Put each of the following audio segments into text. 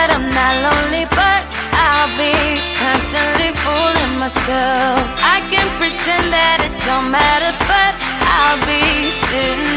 that I'm not lonely, but I'll be constantly fooling myself. I can pretend that it don't matter, but I'll be sitting.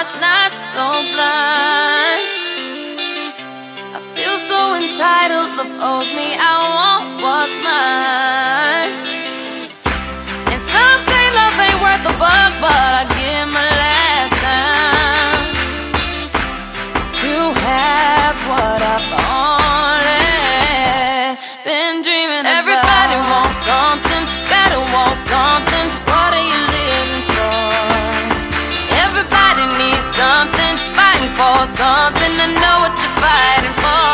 heart's not so blind. I feel so entitled, love owes me out. for something. I know what you're fighting for.